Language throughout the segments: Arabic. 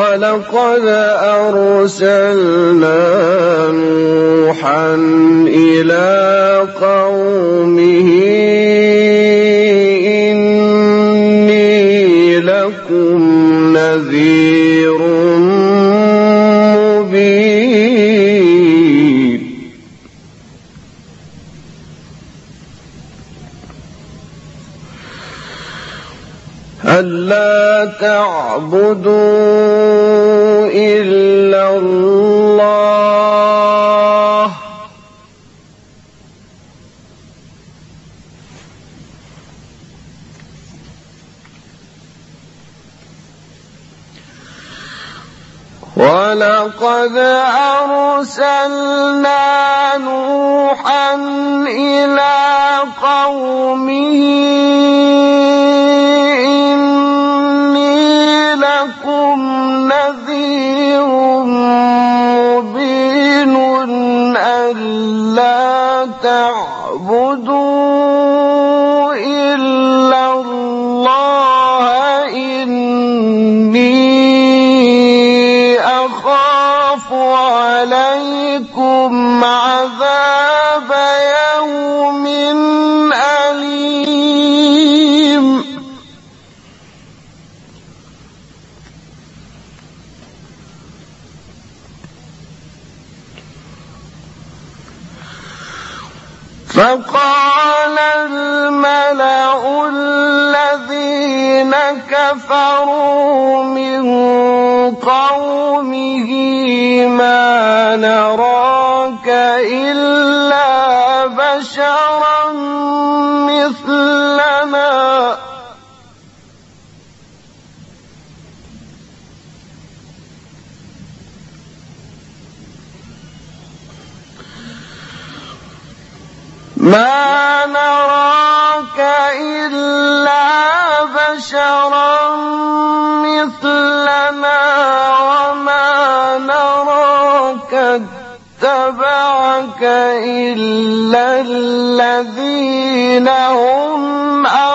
ولقد أرسلنا نوحا إلى قومه إني لكم تعبدوا إلا الله. ولقد أرسلنا نوحا إلى قومه كفروا من قومه ما نراه إلا الذين هم أهل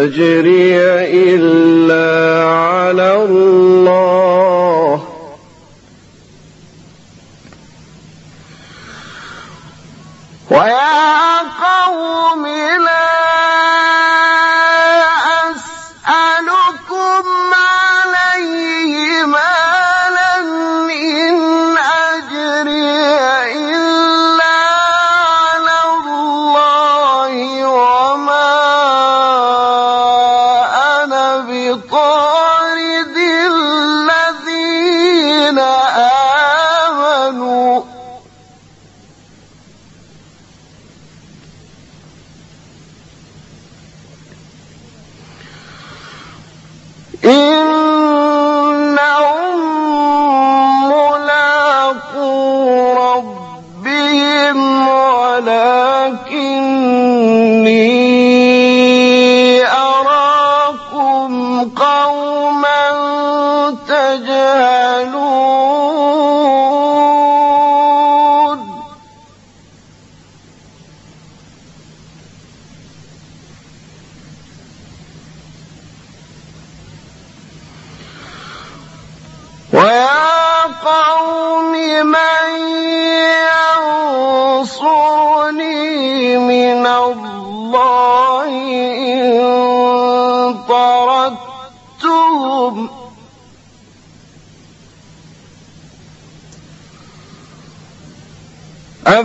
تجري إلا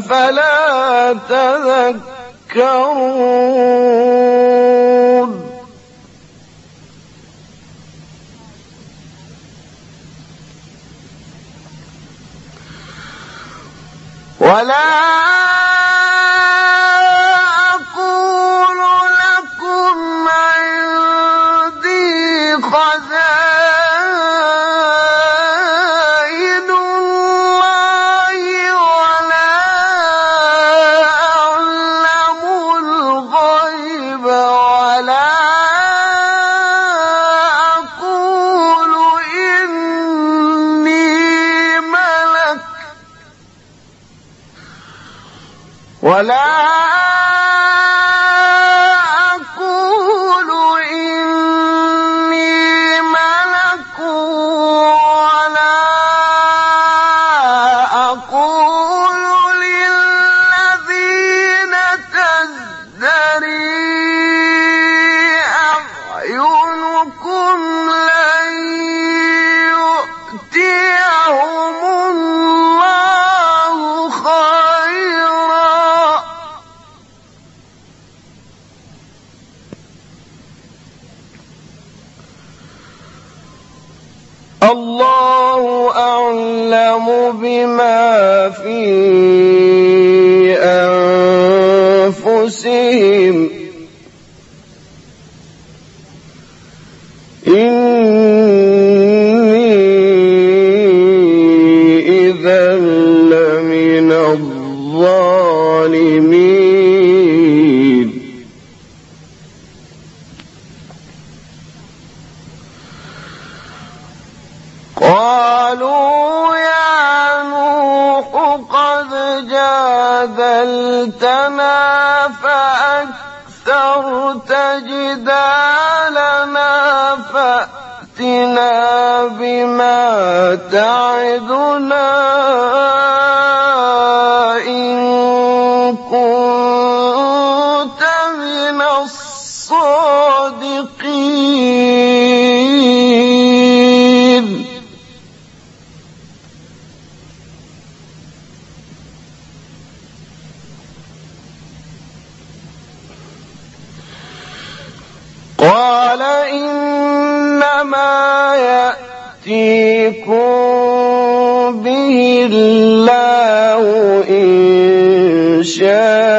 أفلا تذكرون. ولا قد جادلتنا فأكثرت جدالنا فأتنا بما تعدنا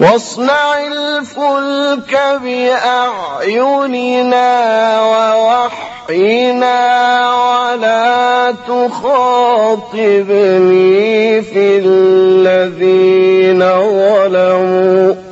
واصنع الفلك بأعيننا ووحينا ولا تخاطبني في الذين ظلموا.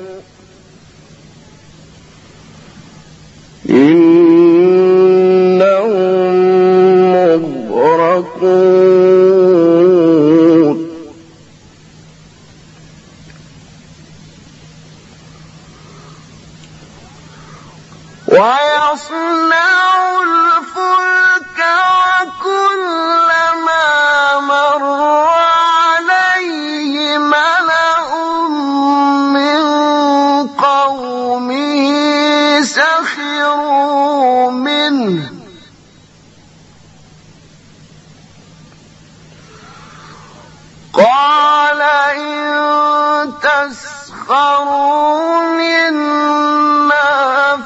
منا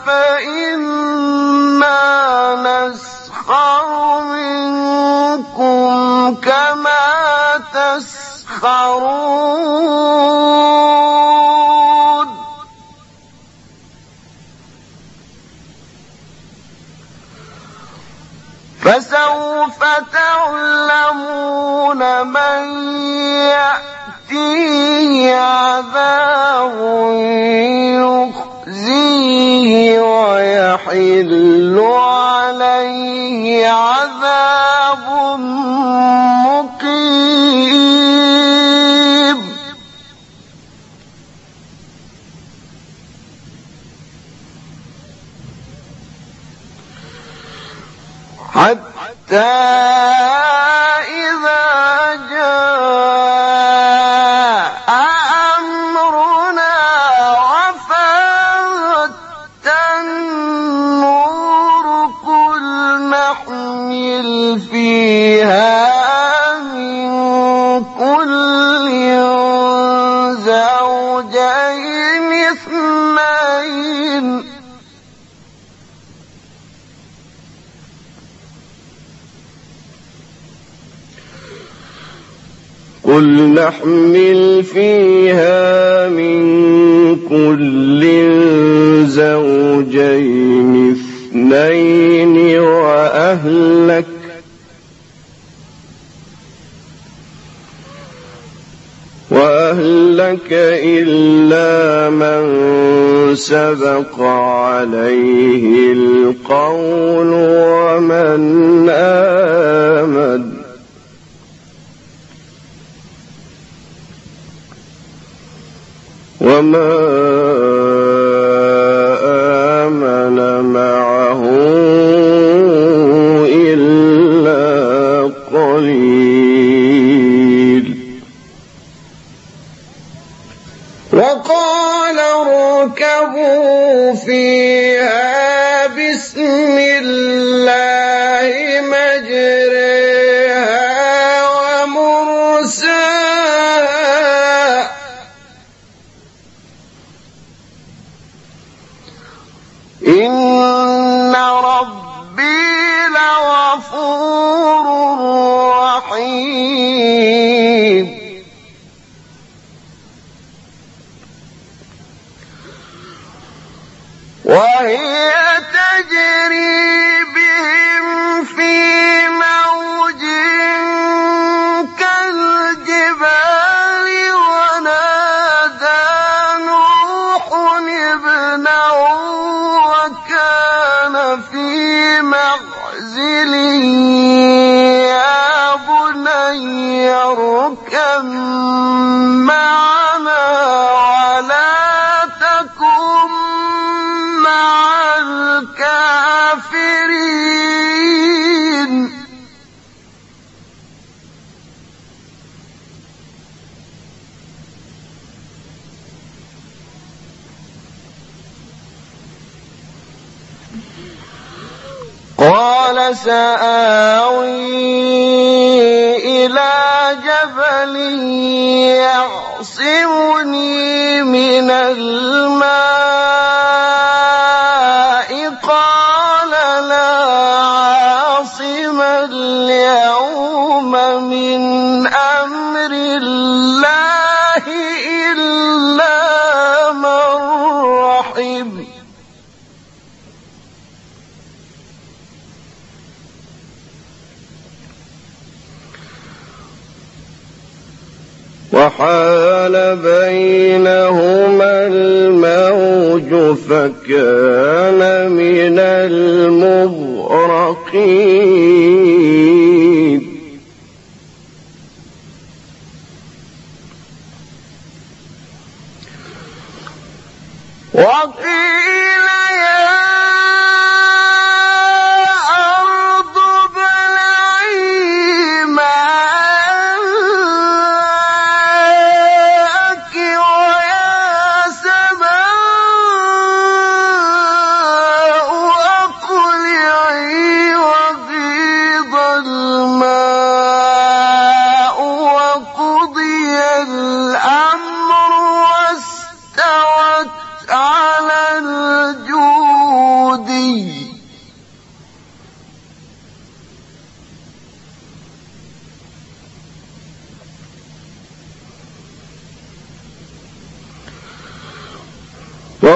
فإنا نسخر منكم كما تسخرون. فسوف تعلمون من يأتيه عذاب يخزيه ويحل عليه عذاب مقيم. حتى قل نحمل فيها من كل زوجين اثنين وأهلك وأهلك إلا من سبق عليه القول ومن آمن وما آمن معه إلا قليل. وقال اركبوا فيها بسم الله في معزل اليوم من أمر الله إلا من رحم. وحال بينهما الموج فكان من المبطلين رقيب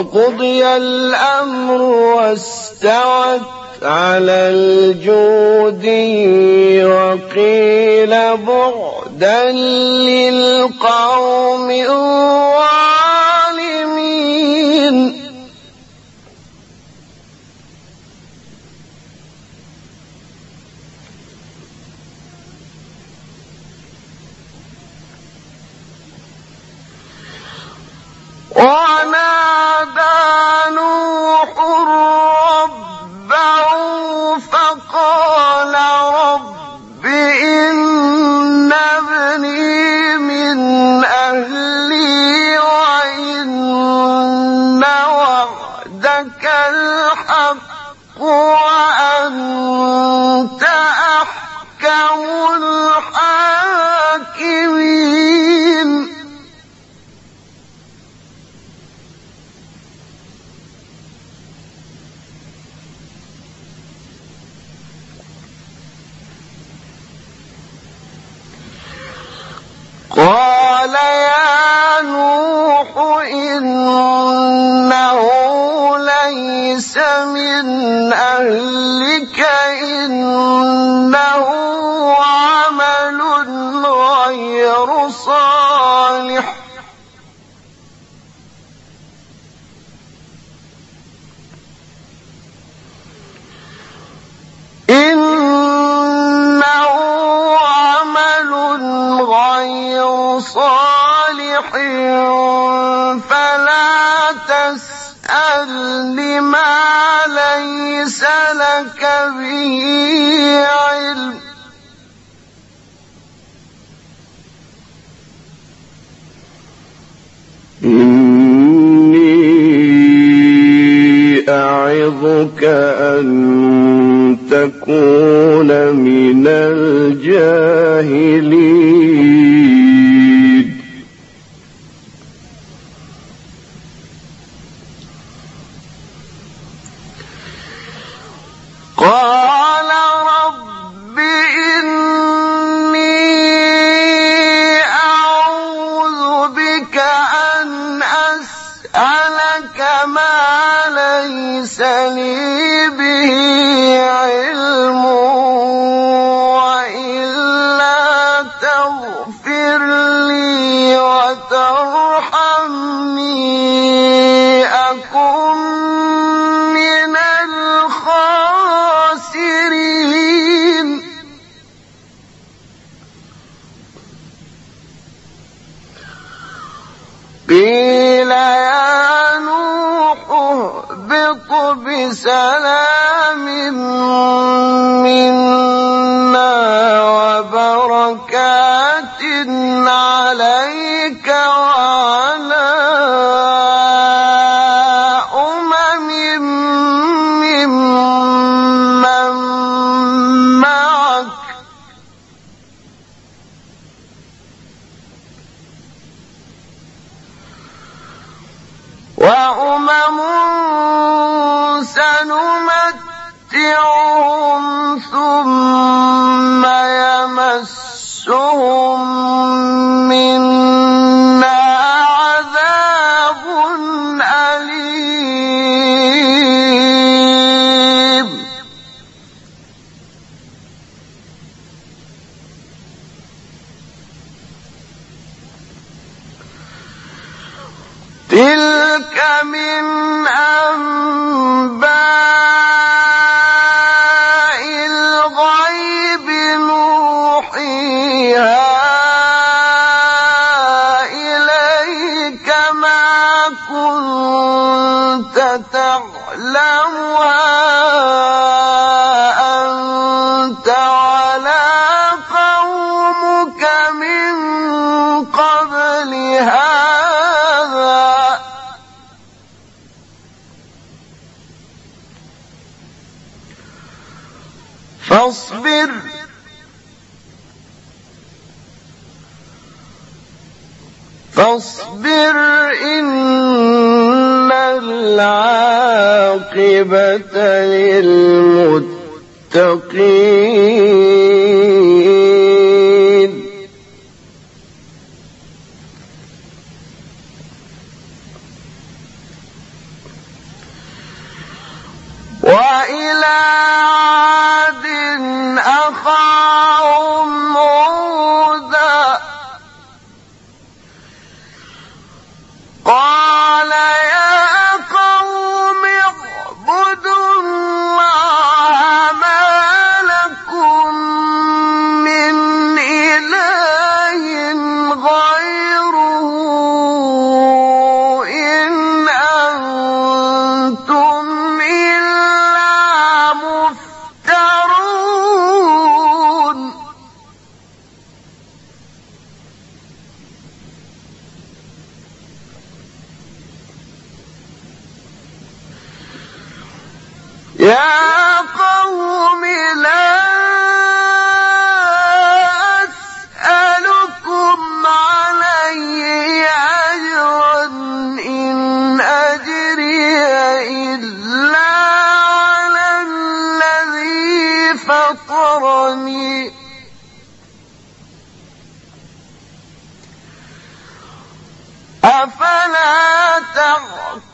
وقضي الأمر واستوت على الجود وقيل بعدا للقوم ربك نمتعهم ثم يمسهم من فاصبر. فاصبر إن العاقبة للمتقين.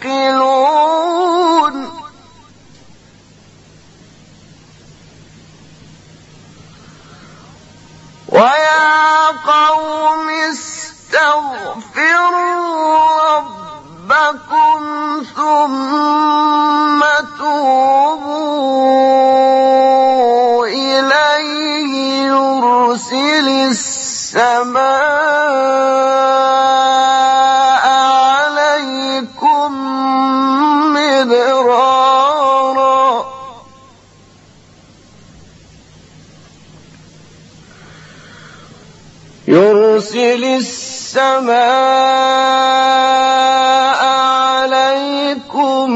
تعقلون يرسل السماء عليكم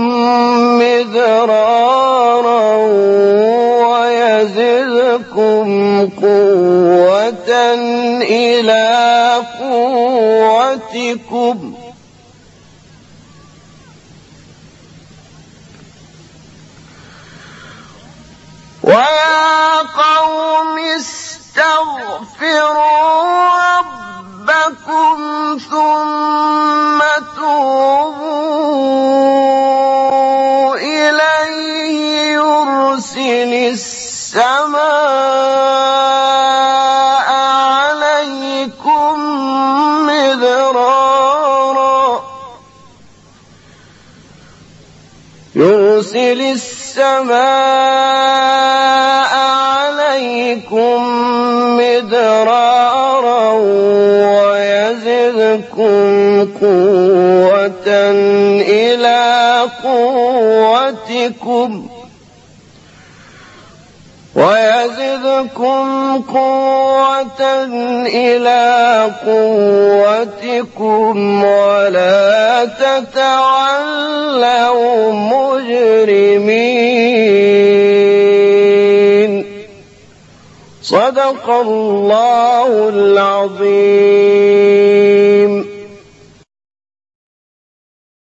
مدرارا ويزدكم قوة إلى قوتكم. ويا قوم استغفروا ربكم ثم توبوا إليه يرسل السماء عليكم مدرارا. يرسل السماء عليكم مدرارا. ويزدكم قوة إلى قوتكم ويزدكم قوة إلى قوتكم ولا تتولوا مجرمين. صدق الله العظيم.